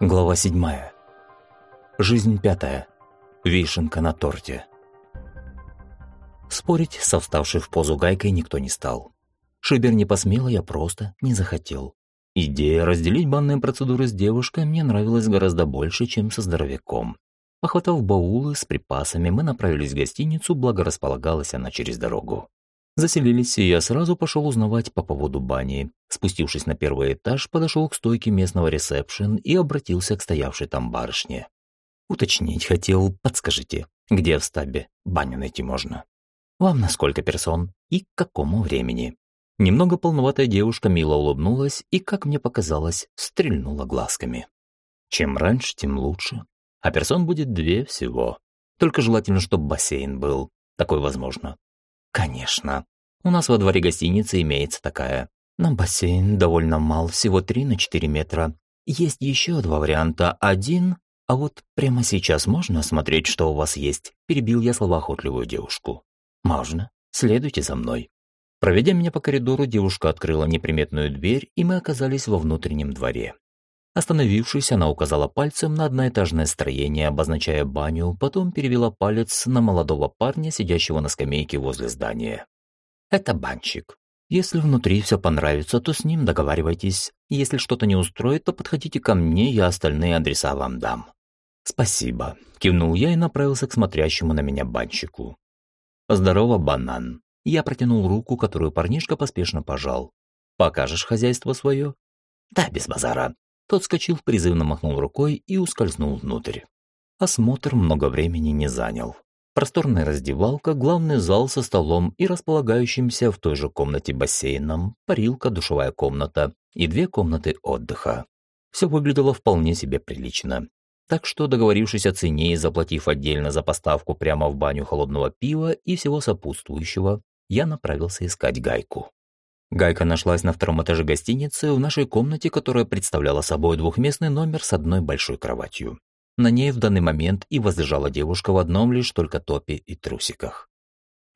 Глава седьмая. Жизнь пятая. Вишенка на торте. Спорить со вставшей в позу гайкой никто не стал. Шибер не посмел, я просто не захотел. Идея разделить банные процедуры с девушкой мне нравилась гораздо больше, чем со здоровяком. Похватав баулы с припасами, мы направились в гостиницу, благо располагалась она через дорогу. Заселились, и я сразу пошел узнавать по поводу бани. Спустившись на первый этаж, подошел к стойке местного ресепшн и обратился к стоявшей там барышне. Уточнить хотел, подскажите, где в стабе баню найти можно? Вам на сколько персон и к какому времени? Немного полноватая девушка мило улыбнулась и, как мне показалось, стрельнула глазками. Чем раньше, тем лучше. А персон будет две всего. Только желательно, чтобы бассейн был. Такой возможно. Конечно. У нас во дворе гостиницы имеется такая. На бассейн довольно мал, всего 3 на 4 метра. Есть еще два варианта. Один, а вот прямо сейчас можно смотреть, что у вас есть? Перебил я словоохотливую девушку. Можно. Следуйте за мной. Проведя меня по коридору, девушка открыла неприметную дверь, и мы оказались во внутреннем дворе. Остановившись, она указала пальцем на одноэтажное строение, обозначая баню, потом перевела палец на молодого парня, сидящего на скамейке возле здания. «Это банщик. Если внутри все понравится, то с ним договаривайтесь. Если что-то не устроит, то подходите ко мне, я остальные адреса вам дам». «Спасибо», – кивнул я и направился к смотрящему на меня банщику. «Здорово, банан». Я протянул руку, которую парнишка поспешно пожал. «Покажешь хозяйство свое?» «Да, без базара», тот скочил, призывно махнул рукой и ускользнул внутрь. Осмотр много времени не занял. Просторная раздевалка, главный зал со столом и располагающимся в той же комнате бассейном, парилка, душевая комната и две комнаты отдыха. Все выглядело вполне себе прилично. Так что, договорившись о цене и заплатив отдельно за поставку прямо в баню холодного пива и всего сопутствующего, я направился искать гайку. Гайка нашлась на втором этаже гостиницы в нашей комнате, которая представляла собой двухместный номер с одной большой кроватью. На ней в данный момент и возлежала девушка в одном лишь только топе и трусиках.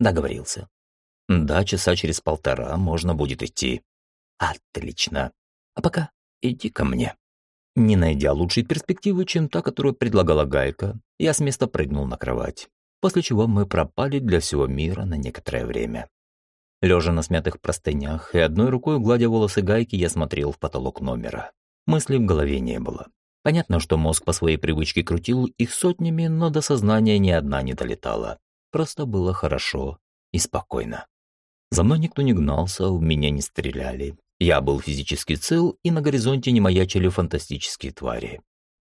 Договорился. Да, часа через полтора можно будет идти. Отлично. А пока иди ко мне. Не найдя лучшей перспективы, чем та, которую предлагала Гайка, я с места прыгнул на кровать, после чего мы пропали для всего мира на некоторое время. Лежа на смятых простынях и одной рукой гладя волосы гайки, я смотрел в потолок номера. Мыслей в голове не было. Понятно, что мозг по своей привычке крутил их сотнями, но до сознания ни одна не долетала. Просто было хорошо и спокойно. За мной никто не гнался, в меня не стреляли. Я был физически цел, и на горизонте не маячили фантастические твари.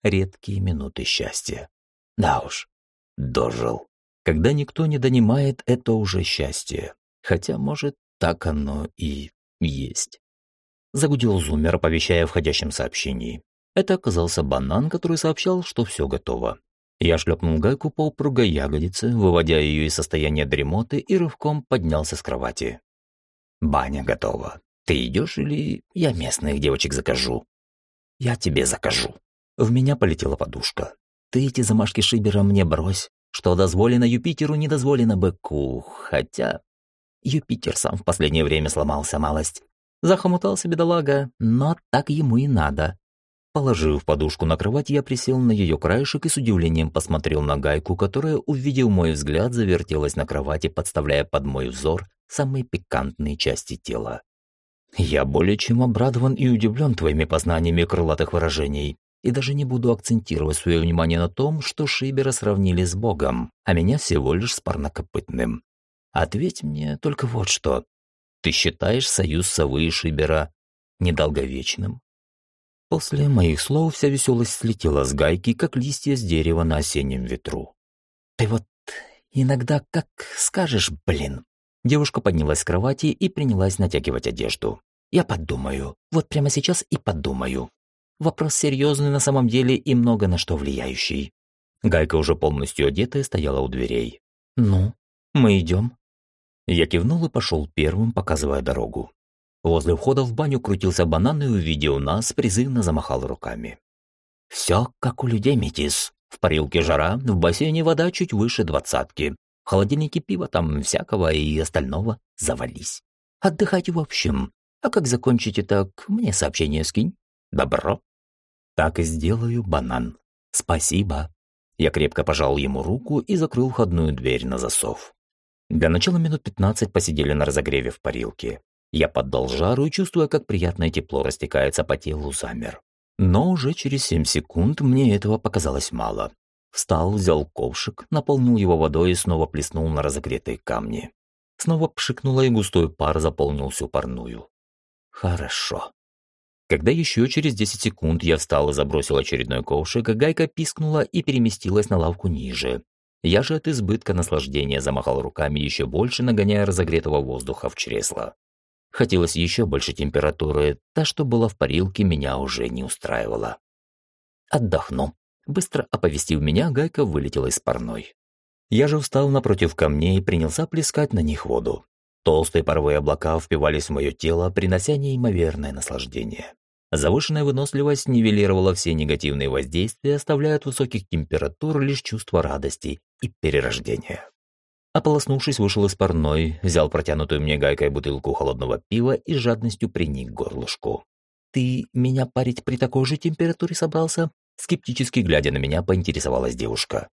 Редкие минуты счастья. Да уж, дожил. Когда никто не донимает, это уже счастье. Хотя, может, так оно и есть. Загудел зумер, оповещая о входящем сообщении. Это оказался банан, который сообщал, что все готово. Я шлепнул гайку по упругой ягодице, выводя ее из состояния дремоты и рывком поднялся с кровати. «Баня готова. Ты идешь или я местных девочек закажу?» «Я тебе закажу». В меня полетела подушка. «Ты эти замашки Шибера мне брось. Что дозволено Юпитеру, не дозволено быку. Хотя Юпитер сам в последнее время сломался малость. Захомутался бедолага, но так ему и надо. Положив подушку на кровать, я присел на ее краешек и с удивлением посмотрел на гайку, которая, увидев мой взгляд, завертелась на кровати, подставляя под мой взор самые пикантные части тела. «Я более чем обрадован и удивлен твоими познаниями крылатых выражений, и даже не буду акцентировать свое внимание на том, что Шибера сравнили с Богом, а меня всего лишь с парнокопытным. Ответь мне только вот что. Ты считаешь союз совы и Шибера недолговечным? После моих слов вся веселость слетела с гайки, как листья с дерева на осеннем ветру. Ты вот иногда как скажешь, блин. Девушка поднялась с кровати и принялась натягивать одежду. Я подумаю. Вот прямо сейчас и подумаю. Вопрос серьезный на самом деле и много на что влияющий. Гайка уже полностью одетая стояла у дверей. «Ну, мы идем?» Я кивнул и пошел первым, показывая дорогу. Возле входа в баню крутился банан и, увидев нас, призывно замахал руками. «Все как у людей, метис. В парилке жара, в бассейне вода чуть выше двадцатки. В холодильнике пива там всякого и остального завались. Отдыхайте в общем. А как закончите, так мне сообщение скинь. Добро». Так и сделаю, банан. Спасибо. Я крепко пожал ему руку и закрыл входную дверь на засов. Для начала минут пятнадцать посидели на разогреве в парилке. Я поддал жару и, чувствуя, как приятное тепло растекается по телу, замер. Но уже через семь секунд мне этого показалось мало. Встал, взял ковшик, наполнил его водой и снова плеснул на разогретые камни. Снова пшикнуло, и густой пар заполнил всю парную. Хорошо. Когда еще через 10 секунд я встал и забросил очередной ковшик, гайка пискнула и переместилась на лавку ниже. Я же от избытка наслаждения замахал руками еще больше, нагоняя разогретого воздуха в чресло. Хотелось еще больше температуры, та, что была в парилке, меня уже не устраивала. «Отдохну», — быстро оповестив меня, гайка вылетела из парной. Я же встал напротив камней и принялся плескать на них воду. Толстые паровые облака впивались в мое тело, принося неимоверное наслаждение. Завышенная выносливость нивелировала все негативные воздействия, оставляя от высоких температур лишь чувство радости и перерождения. Ополоснувшись, вышел из парной, взял протянутую мне гайкой бутылку холодного пива и жадностью приник к горлышку. «Ты меня парить при такой же температуре собрался?» Скептически глядя на меня, поинтересовалась девушка.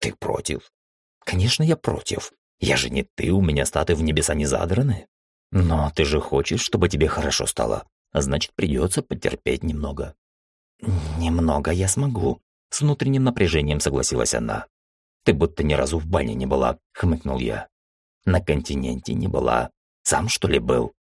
«Ты против?» «Конечно, я против. Я же не ты, у меня статы в небеса не задраны. Но ты же хочешь, чтобы тебе хорошо стало. А значит, придется потерпеть немного. Немного я смогу. С внутренним напряжением согласилась она. Ты будто ни разу в бане не была, хмыкнул я. На континенте не была. Сам, что ли, был?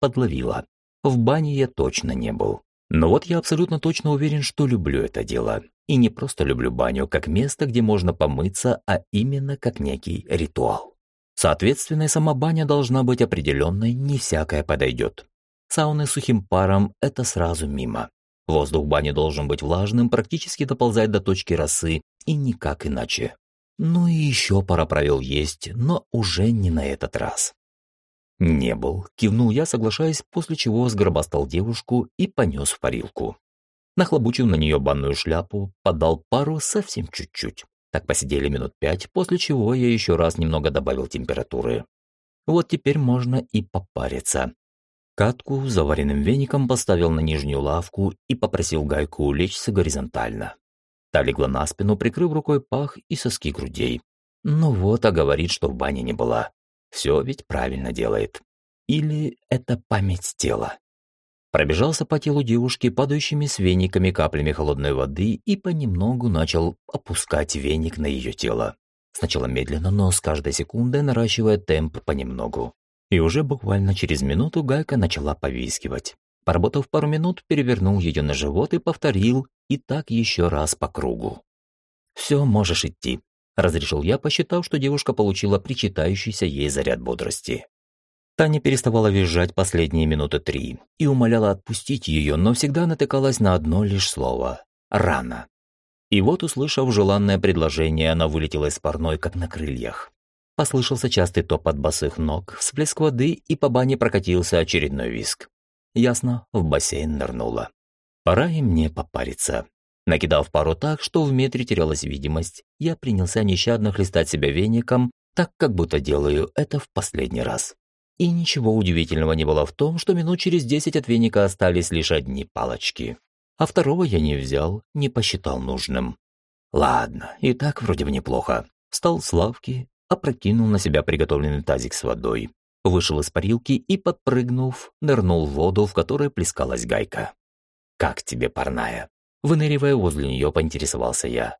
Подловила. В бане я точно не был. Но вот я абсолютно точно уверен, что люблю это дело. И не просто люблю баню как место, где можно помыться, а именно как некий ритуал. Соответственно, сама баня должна быть определенной, не всякая подойдет. Сауны с сухим паром – это сразу мимо. Воздух в бане должен быть влажным, практически доползать до точки росы, и никак иначе. Ну и еще пара правил есть, но уже не на этот раз. «Не был», – кивнул я, соглашаясь, после чего сгробастал девушку и понес в парилку нахлобучил на нее банную шляпу, подал пару совсем чуть-чуть. Так посидели минут пять, после чего я еще раз немного добавил температуры. Вот теперь можно и попариться. Катку с заваренным веником поставил на нижнюю лавку и попросил гайку улечься горизонтально. Та легла на спину, прикрыв рукой пах и соски грудей. Ну вот, а говорит, что в бане не была. Все ведь правильно делает. Или это память тела. Пробежался по телу девушки падающими с вениками каплями холодной воды и понемногу начал опускать веник на ее тело. Сначала медленно, но с каждой секундой наращивая темп понемногу. И уже буквально через минуту гайка начала повискивать. Поработав пару минут, перевернул ее на живот и повторил, и так еще раз по кругу. «Все, можешь идти», – разрешил я, посчитав, что девушка получила причитающийся ей заряд бодрости. Таня переставала визжать последние минуты три и умоляла отпустить ее, но всегда натыкалась на одно лишь слово – «рано». И вот, услышав желанное предложение, она вылетела из парной, как на крыльях. Послышался частый топот босых ног, всплеск воды, и по бане прокатился очередной виск. Ясно, в бассейн нырнула. Пора и мне попариться. Накидав пару так, что в метре терялась видимость, я принялся нещадно хлестать себя веником, так как будто делаю это в последний раз. И ничего удивительного не было в том, что минут через десять от веника остались лишь одни палочки. А второго я не взял, не посчитал нужным. Ладно, и так вроде бы неплохо. Встал с лавки, опрокинул на себя приготовленный тазик с водой, вышел из парилки и, подпрыгнув, нырнул в воду, в которой плескалась гайка. «Как тебе, парная?» Выныривая возле нее, поинтересовался я.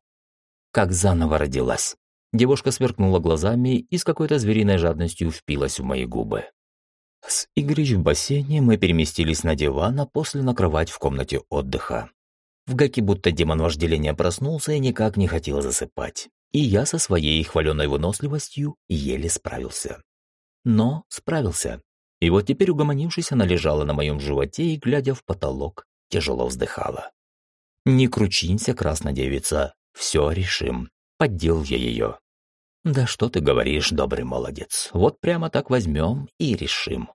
«Как заново родилась?» Девушка сверкнула глазами и с какой-то звериной жадностью впилась в мои губы. С Игорич в бассейне мы переместились на диван, а после на кровать в комнате отдыха. В Гаке будто демон вожделения проснулся и никак не хотел засыпать. И я со своей хваленой выносливостью еле справился. Но справился. И вот теперь, угомонившись, она лежала на моем животе и, глядя в потолок, тяжело вздыхала. «Не кручинься, красная девица, все решим», — поддел я ее. «Да что ты говоришь, добрый молодец, вот прямо так возьмем и решим».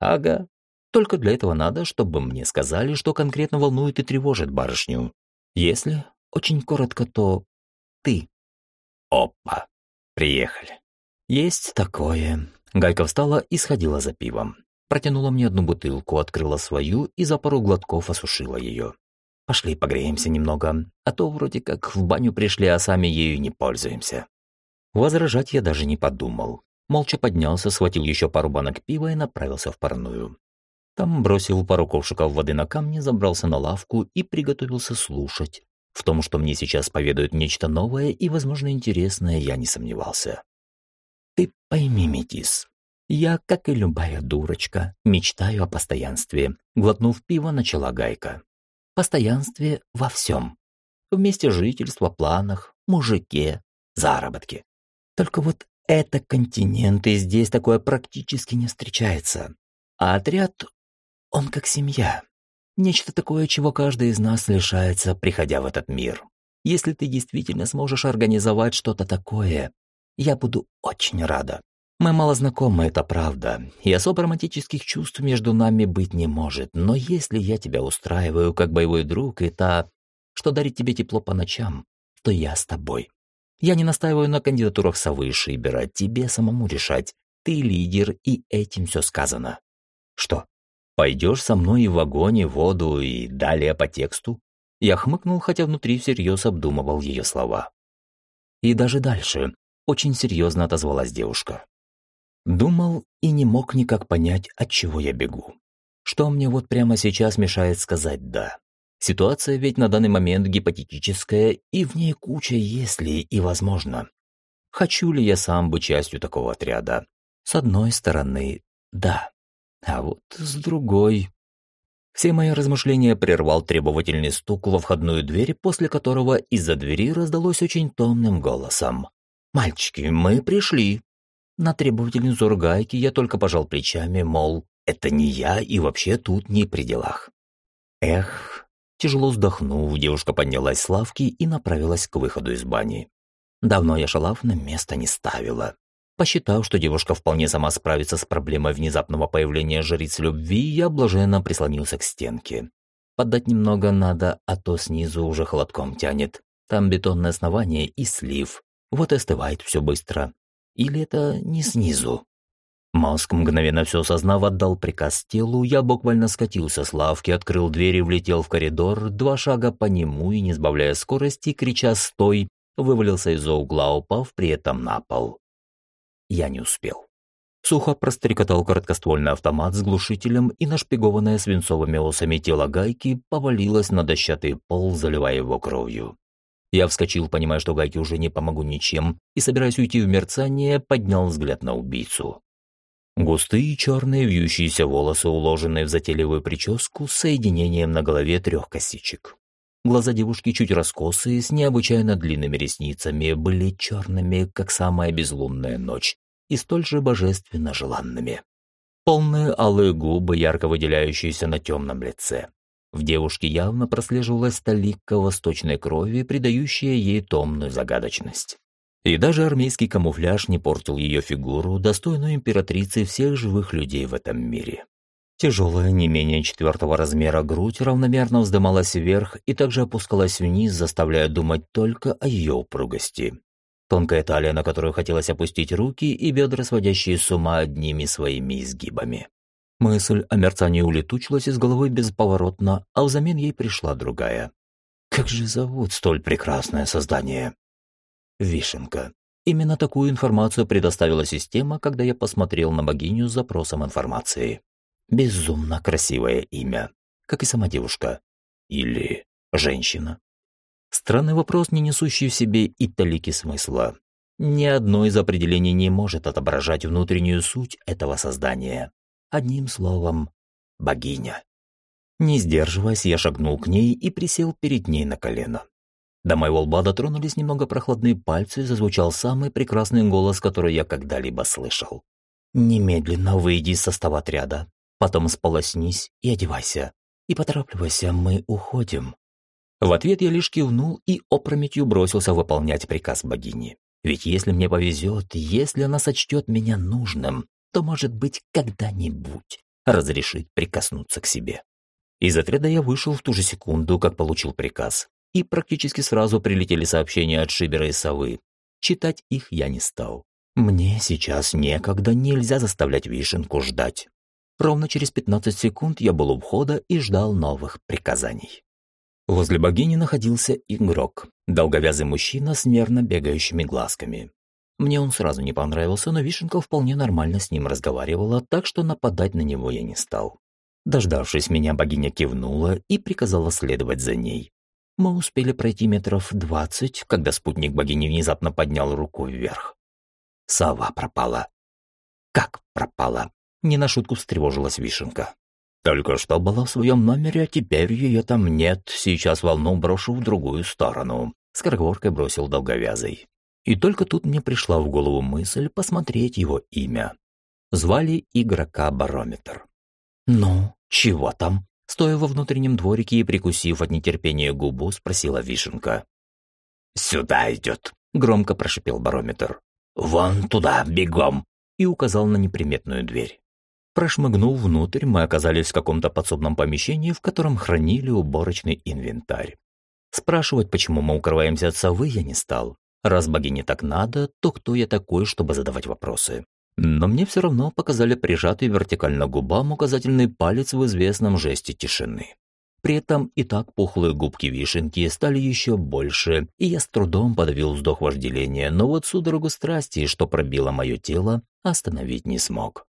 «Ага, только для этого надо, чтобы мне сказали, что конкретно волнует и тревожит барышню. Если очень коротко, то ты». «Опа, приехали». «Есть такое». Гайка встала и сходила за пивом. Протянула мне одну бутылку, открыла свою и за пару глотков осушила ее. Пошли погреемся немного, а то вроде как в баню пришли, а сами ею не пользуемся». Возражать я даже не подумал. Молча поднялся, схватил еще пару банок пива и направился в парную. Там бросил пару ковшиков воды на камни, забрался на лавку и приготовился слушать. В том, что мне сейчас поведают нечто новое и, возможно, интересное, я не сомневался. «Ты пойми, Метис, я, как и любая дурочка, мечтаю о постоянстве», глотнув пиво, начала Гайка. «Постоянстве во всем. В месте жительства, планах, мужике, заработке. Только вот это континент, и здесь такое практически не встречается. А отряд, он как семья. Нечто такое, чего каждый из нас лишается, приходя в этот мир. Если ты действительно сможешь организовать что-то такое, я буду очень рада. Мы мало знакомы, это правда, и особо романтических чувств между нами быть не может, но если я тебя устраиваю как боевой друг и та, что дарит тебе тепло по ночам, то я с тобой. Я не настаиваю на кандидатурах совы Шибера, тебе самому решать. Ты лидер, и этим все сказано. Что, пойдешь со мной и в огонь, и в воду, и далее по тексту? Я хмыкнул, хотя внутри всерьез обдумывал ее слова. И даже дальше очень серьезно отозвалась девушка. Думал и не мог никак понять, от чего я бегу. Что мне вот прямо сейчас мешает сказать «да». Ситуация ведь на данный момент гипотетическая, и в ней куча «если» и «возможно». Хочу ли я сам быть частью такого отряда? С одной стороны, да. А вот с другой... Все мои размышления прервал требовательный стук во входную дверь, после которого из-за двери раздалось очень томным голосом. «Мальчики, мы пришли!» На требовательный взор гайки я только пожал плечами, мол, это не я и вообще тут не при делах. Эх, Тяжело вздохнув, девушка поднялась с лавки и направилась к выходу из бани. Давно я шалав на место не ставила. Посчитав, что девушка вполне сама справится с проблемой внезапного появления жриц любви, я блаженно прислонился к стенке. Поддать немного надо, а то снизу уже холодком тянет. Там бетонное основание и слив. Вот и остывает все быстро. Или это не снизу? Мозг, мгновенно все осознав, отдал приказ телу, я буквально скатился с лавки, открыл дверь и влетел в коридор, два шага по нему и, не сбавляя скорости, крича «Стой!», вывалился из-за угла, упав при этом на пол. Я не успел. Сухо прострекотал короткоствольный автомат с глушителем, и нашпигованное свинцовыми осами тело гайки повалилось на дощатый пол, заливая его кровью. Я вскочил, понимая, что гайке уже не помогу ничем, и, собираясь уйти в мерцание, поднял взгляд на убийцу. Густые черные вьющиеся волосы, уложенные в затейливую прическу с соединением на голове трех косичек. Глаза девушки чуть раскосые, с необычайно длинными ресницами, были черными, как самая безлунная ночь, и столь же божественно желанными. Полные алые губы, ярко выделяющиеся на темном лице. В девушке явно прослеживалась талика восточной крови, придающая ей томную загадочность. И даже армейский камуфляж не портил ее фигуру, достойную императрицы всех живых людей в этом мире. Тяжелая, не менее четвертого размера грудь равномерно вздымалась вверх и также опускалась вниз, заставляя думать только о ее упругости. Тонкая талия, на которую хотелось опустить руки, и бедра, сводящие с ума одними своими изгибами. Мысль о мерцании улетучилась из головы бесповоротно, а взамен ей пришла другая. Как же зовут столь прекрасное создание? Вишенка. Именно такую информацию предоставила система, когда я посмотрел на богиню с запросом информации. Безумно красивое имя, как и сама девушка. Или женщина. Странный вопрос, не несущий в себе и талики смысла. Ни одно из определений не может отображать внутреннюю суть этого создания. Одним словом, богиня. Не сдерживаясь, я шагнул к ней и присел перед ней на колено. До моего лба дотронулись немного прохладные пальцы, зазвучал самый прекрасный голос, который я когда-либо слышал. «Немедленно выйди из состава отряда, потом сполоснись и одевайся. И поторапливайся, мы уходим». В ответ я лишь кивнул и опрометью бросился выполнять приказ богини. Ведь если мне повезет, если она сочтет меня нужным, то, может быть, когда-нибудь разрешит прикоснуться к себе. Из отряда я вышел в ту же секунду, как получил приказ и практически сразу прилетели сообщения от Шибера и Совы. Читать их я не стал. Мне сейчас некогда, нельзя заставлять Вишенку ждать. Ровно через 15 секунд я был у входа и ждал новых приказаний. Возле богини находился игрок, долговязый мужчина с нервно бегающими глазками. Мне он сразу не понравился, но Вишенка вполне нормально с ним разговаривала, так что нападать на него я не стал. Дождавшись меня, богиня кивнула и приказала следовать за ней. Мы успели пройти метров двадцать, когда спутник богини внезапно поднял руку вверх. Сова пропала. Как пропала? Не на шутку встревожилась Вишенка. Только что была в своем номере, а теперь ее там нет. Сейчас волну брошу в другую сторону. Скороговоркой бросил долговязый. И только тут мне пришла в голову мысль посмотреть его имя. Звали игрока Барометр. «Ну, чего там?» Стоя во внутреннем дворике и прикусив от нетерпения губу, спросила Вишенка. «Сюда идет», — громко прошипел Барометр. «Вон туда, бегом!» и указал на неприметную дверь. Прошмыгнул внутрь, мы оказались в каком-то подсобном помещении, в котором хранили уборочный инвентарь. Спрашивать, почему мы укрываемся от совы, я не стал. Раз богине так надо, то кто я такой, чтобы задавать вопросы? Но мне все равно показали прижатый вертикально губам указательный палец в известном жесте тишины. При этом и так пухлые губки вишенки стали еще больше, и я с трудом подавил вздох вожделения, но вот судорогу страсти, что пробило мое тело, остановить не смог.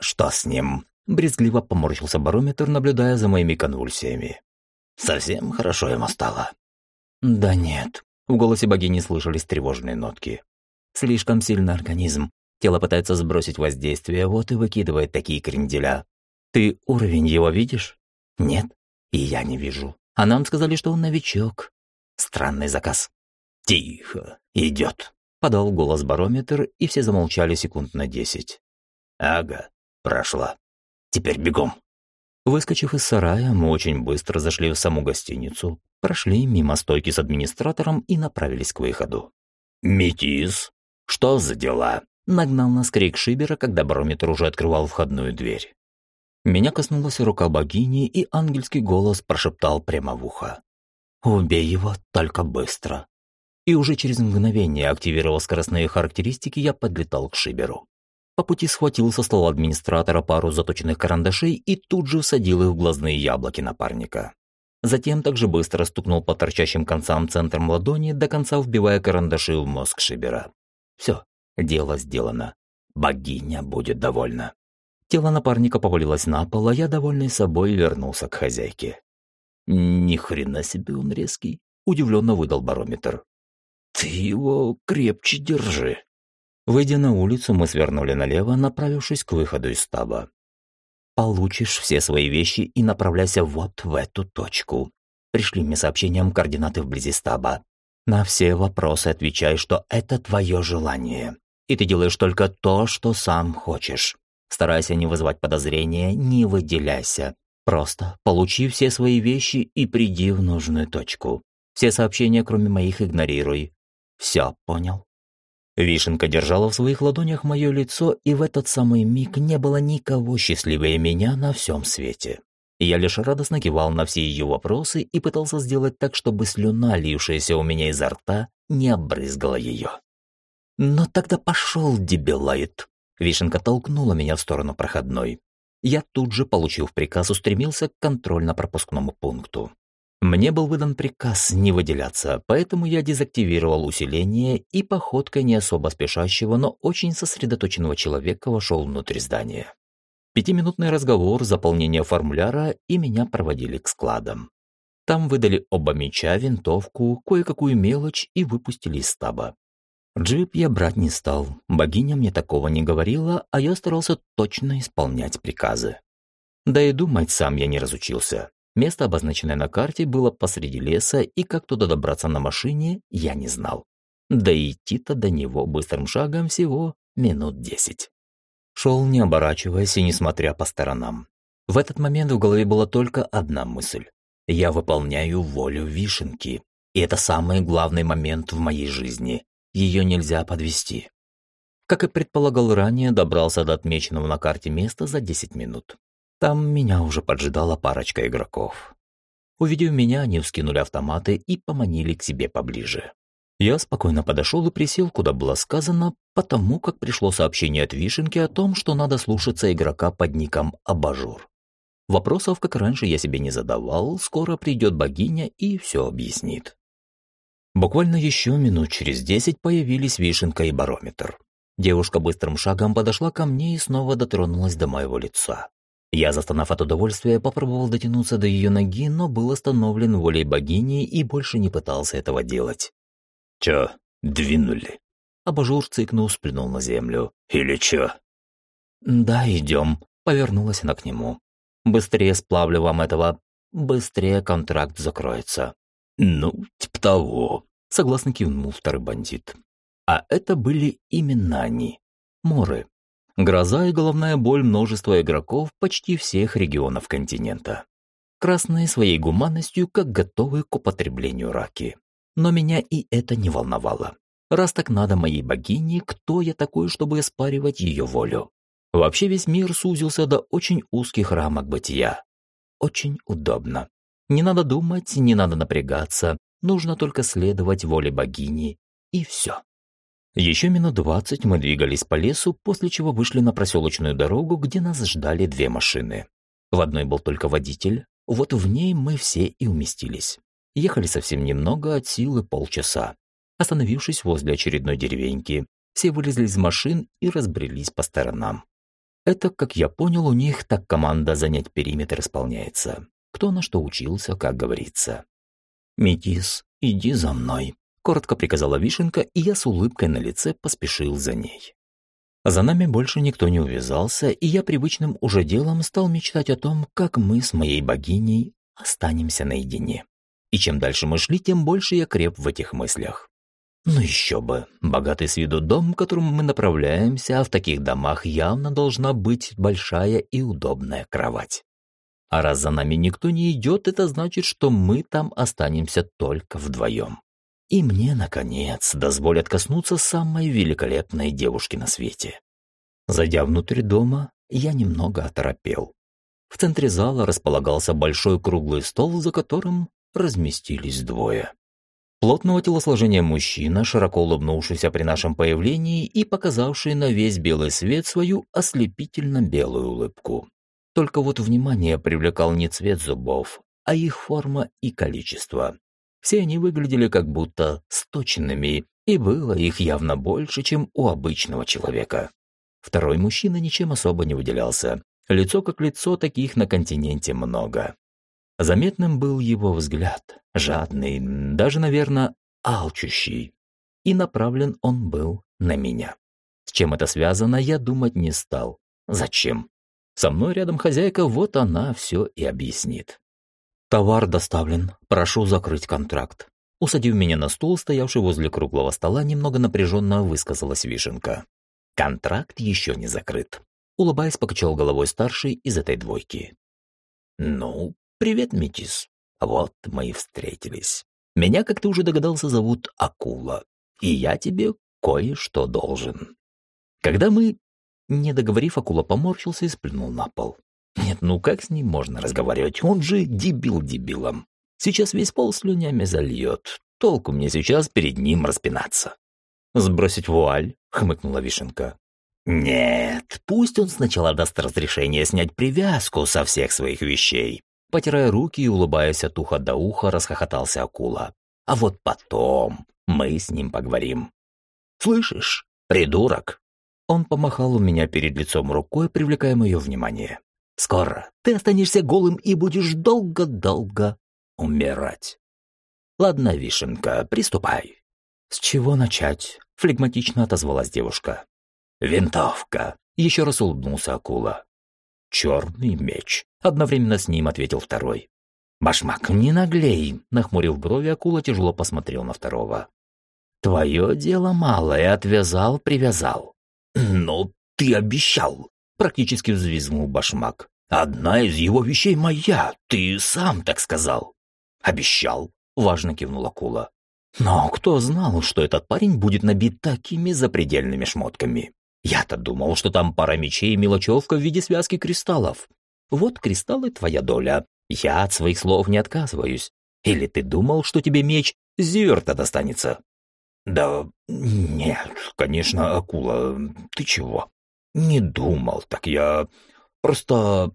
«Что с ним?» – брезгливо поморщился барометр, наблюдая за моими конвульсиями. «Совсем хорошо ему стало». «Да нет», – в голосе богини слышались тревожные нотки. «Слишком сильный организм, Тело пытается сбросить воздействие, вот и выкидывает такие кренделя. Ты уровень его видишь? Нет, и я не вижу. А нам сказали, что он новичок. Странный заказ. Тихо, идет. Подал голос барометр, и все замолчали секунд на десять. Ага, прошла. Теперь бегом. Выскочив из сарая, мы очень быстро зашли в саму гостиницу, прошли мимо стойки с администратором и направились к выходу. «Метис, что за дела?» нагнал нас крик Шибера, когда барометр уже открывал входную дверь. Меня коснулась рука богини, и ангельский голос прошептал прямо в ухо. «Убей его, только быстро». И уже через мгновение, активировав скоростные характеристики, я подлетал к Шиберу. По пути схватил со стола администратора пару заточенных карандашей и тут же всадил их в глазные яблоки напарника. Затем также быстро стукнул по торчащим концам центром ладони, до конца вбивая карандаши в мозг Шибера. Все, Дело сделано. Богиня будет довольна. Тело напарника повалилось на пол, а я, довольный собой, вернулся к хозяйке. Ни хрена себе он резкий, удивленно выдал барометр. Ты его крепче держи. Выйдя на улицу, мы свернули налево, направившись к выходу из стаба. Получишь все свои вещи и направляйся вот в эту точку. Пришли мне сообщением координаты вблизи стаба. На все вопросы отвечай, что это твое желание. И ты делаешь только то, что сам хочешь. Старайся не вызывать подозрения, не выделяйся. Просто получи все свои вещи и приди в нужную точку. Все сообщения, кроме моих, игнорируй. Все, понял? Вишенка держала в своих ладонях мое лицо, и в этот самый миг не было никого счастливее меня на всем свете. Я лишь радостно кивал на все ее вопросы и пытался сделать так, чтобы слюна, лившаяся у меня изо рта, не обрызгала ее. «Но тогда пошел, дебилайт!» Вишенка толкнула меня в сторону проходной. Я тут же, получив приказ, устремился к контрольно-пропускному пункту. Мне был выдан приказ не выделяться, поэтому я дезактивировал усиление и походкой не особо спешащего, но очень сосредоточенного человека вошел внутрь здания. Пятиминутный разговор, заполнение формуляра, и меня проводили к складам. Там выдали оба меча, винтовку, кое-какую мелочь и выпустили из стаба. Джип я брать не стал, богиня мне такого не говорила, а я старался точно исполнять приказы. Да и думать сам я не разучился. Место, обозначенное на карте, было посреди леса, и как туда добраться на машине, я не знал. Да и идти-то до него быстрым шагом всего минут десять. Шел, не оборачиваясь и не смотря по сторонам. В этот момент в голове была только одна мысль. Я выполняю волю вишенки. И это самый главный момент в моей жизни. Ее нельзя подвести. Как и предполагал ранее, добрался до отмеченного на карте места за 10 минут. Там меня уже поджидала парочка игроков. Увидев меня, они вскинули автоматы и поманили к себе поближе. Я спокойно подошел и присел, куда было сказано, потому как пришло сообщение от Вишенки о том, что надо слушаться игрока под ником Абажур. Вопросов, как раньше, я себе не задавал, скоро придет богиня и все объяснит. Буквально еще минут через десять появились вишенка и барометр. Девушка быстрым шагом подошла ко мне и снова дотронулась до моего лица. Я, застонав от удовольствия, попробовал дотянуться до ее ноги, но был остановлен волей богини и больше не пытался этого делать. «Чё, двинули?» Абажур цыкнул, сплюнул на землю. «Или чё?» «Да, идем», — повернулась она к нему. «Быстрее сплавлю вам этого, быстрее контракт закроется». «Ну, типа того», — согласно кивнул второй бандит. А это были именно они. Моры. Гроза и головная боль множества игроков почти всех регионов континента. Красные своей гуманностью, как готовые к употреблению раки. Но меня и это не волновало. Раз так надо моей богине, кто я такой, чтобы оспаривать ее волю? Вообще весь мир сузился до очень узких рамок бытия. Очень удобно. Не надо думать, не надо напрягаться, нужно только следовать воле богини, и все. Еще минут двадцать мы двигались по лесу, после чего вышли на проселочную дорогу, где нас ждали две машины. В одной был только водитель, вот в ней мы все и уместились. Ехали совсем немного, от силы полчаса. Остановившись возле очередной деревеньки, все вылезли из машин и разбрелись по сторонам. Это, как я понял, у них так команда занять периметр исполняется кто на что учился, как говорится. «Метис, иди за мной», — коротко приказала Вишенка, и я с улыбкой на лице поспешил за ней. За нами больше никто не увязался, и я привычным уже делом стал мечтать о том, как мы с моей богиней останемся наедине. И чем дальше мы шли, тем больше я креп в этих мыслях. Ну еще бы, богатый с виду дом, к которому мы направляемся, а в таких домах явно должна быть большая и удобная кровать. А раз за нами никто не идет, это значит, что мы там останемся только вдвоем. И мне, наконец, дозволят коснуться самой великолепной девушки на свете. Зайдя внутрь дома, я немного оторопел. В центре зала располагался большой круглый стол, за которым разместились двое. Плотного телосложения мужчина, широко улыбнувшийся при нашем появлении и показавший на весь белый свет свою ослепительно белую улыбку. Только вот внимание привлекал не цвет зубов, а их форма и количество. Все они выглядели как будто сточенными, и было их явно больше, чем у обычного человека. Второй мужчина ничем особо не выделялся. Лицо как лицо, таких на континенте много. Заметным был его взгляд, жадный, даже, наверное, алчущий. И направлен он был на меня. С чем это связано, я думать не стал. Зачем? Со мной рядом хозяйка, вот она все и объяснит. «Товар доставлен. Прошу закрыть контракт». Усадив меня на стул, стоявший возле круглого стола, немного напряженно высказалась Вишенка. «Контракт еще не закрыт». Улыбаясь, покачал головой старший из этой двойки. «Ну, привет, Метис. Вот мы и встретились. Меня, как ты уже догадался, зовут Акула, и я тебе кое-что должен. Когда мы не договорив, акула поморщился и сплюнул на пол. Нет, ну как с ним можно разговаривать? Он же дебил дебилом. Сейчас весь пол слюнями зальет. Толку мне сейчас перед ним распинаться. «Сбросить вуаль?» — хмыкнула Вишенка. «Нет, пусть он сначала даст разрешение снять привязку со всех своих вещей». Потирая руки и улыбаясь от уха до уха, расхохотался акула. «А вот потом мы с ним поговорим». «Слышишь, придурок?» Он помахал у меня перед лицом рукой, привлекая мое внимание. «Скоро ты останешься голым и будешь долго-долго умирать». «Ладно, Вишенка, приступай». «С чего начать?» — флегматично отозвалась девушка. «Винтовка», — еще раз улыбнулся акула. «Черный меч», — одновременно с ним ответил второй. «Башмак, не наглей!» — нахмурив брови, акула тяжело посмотрел на второго. «Твое дело малое, отвязал, привязал. «Но ты обещал!» — практически взвизгнул башмак. «Одна из его вещей моя, ты сам так сказал». «Обещал», — важно кивнул акула. «Но кто знал, что этот парень будет набит такими запредельными шмотками? Я-то думал, что там пара мечей и мелочевка в виде связки кристаллов. Вот кристаллы твоя доля. Я от своих слов не отказываюсь. Или ты думал, что тебе меч Зиверта достанется?» «Да нет, конечно, акула. Ты чего?» «Не думал, так я... Просто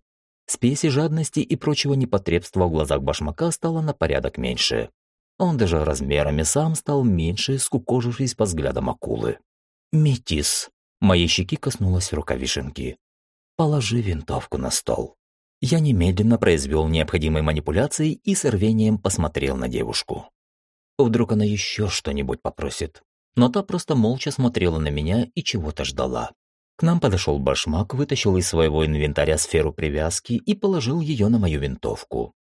Спеси жадности и прочего непотребства в глазах башмака стало на порядок меньше. Он даже размерами сам стал меньше, скукожившись по взглядам акулы. «Метис!» Моей щеки коснулась рука вишенки. «Положи винтовку на стол». Я немедленно произвел необходимые манипуляции и с рвением посмотрел на девушку. Вдруг она еще что-нибудь попросит. Но та просто молча смотрела на меня и чего-то ждала. К нам подошел башмак, вытащил из своего инвентаря сферу привязки и положил ее на мою винтовку.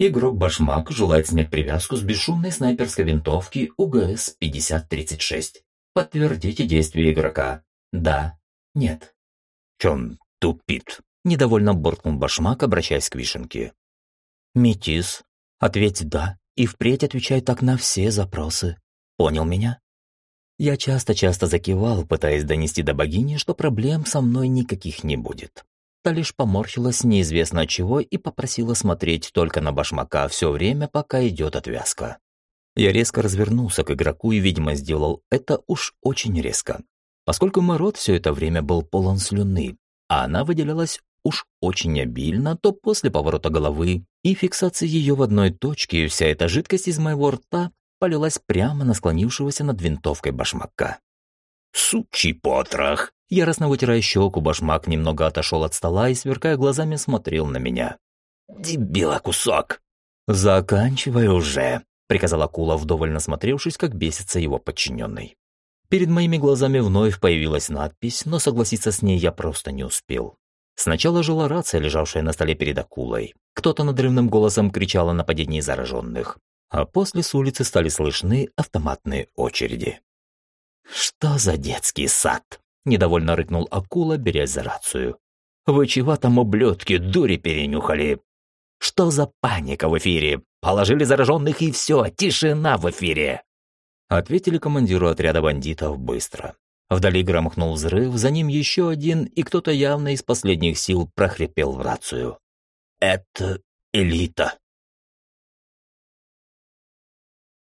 Игрок Башмак желает снять привязку с бесшумной снайперской винтовки УГС-5036. Подтвердите действия игрока. Да. Нет. Чем тупит? Недовольно буркнул Башмак, обращаясь к Вишенке. Метис. Ответь «да» и впредь отвечай так на все запросы. Понял меня? Я часто-часто закивал, пытаясь донести до богини, что проблем со мной никаких не будет. Та лишь поморщилась неизвестно от чего и попросила смотреть только на башмака все время, пока идет отвязка. Я резко развернулся к игроку и, видимо, сделал это уж очень резко. Поскольку мой рот все это время был полон слюны, а она выделялась уж очень обильно, то после поворота головы и фиксации ее в одной точке вся эта жидкость из моего рта полилась прямо на склонившегося над винтовкой башмака. «Сучий потрох!» Яростно вытирая щеку, башмак немного отошел от стола и, сверкая глазами, смотрел на меня. «Дебила кусок!» «Заканчивай уже!» — приказал акула, вдоволь насмотревшись, как бесится его подчиненный. Перед моими глазами вновь появилась надпись, но согласиться с ней я просто не успел. Сначала жила рация, лежавшая на столе перед акулой. Кто-то надрывным голосом кричал о нападении зараженных а после с улицы стали слышны автоматные очереди. «Что за детский сад?» – недовольно рыкнул акула, берясь за рацию. «Вы чего там, ублюдки, дури перенюхали? Что за паника в эфире? Положили зараженных и все, тишина в эфире!» Ответили командиру отряда бандитов быстро. Вдали громыхнул взрыв, за ним еще один, и кто-то явно из последних сил прохрипел в рацию. «Это элита!»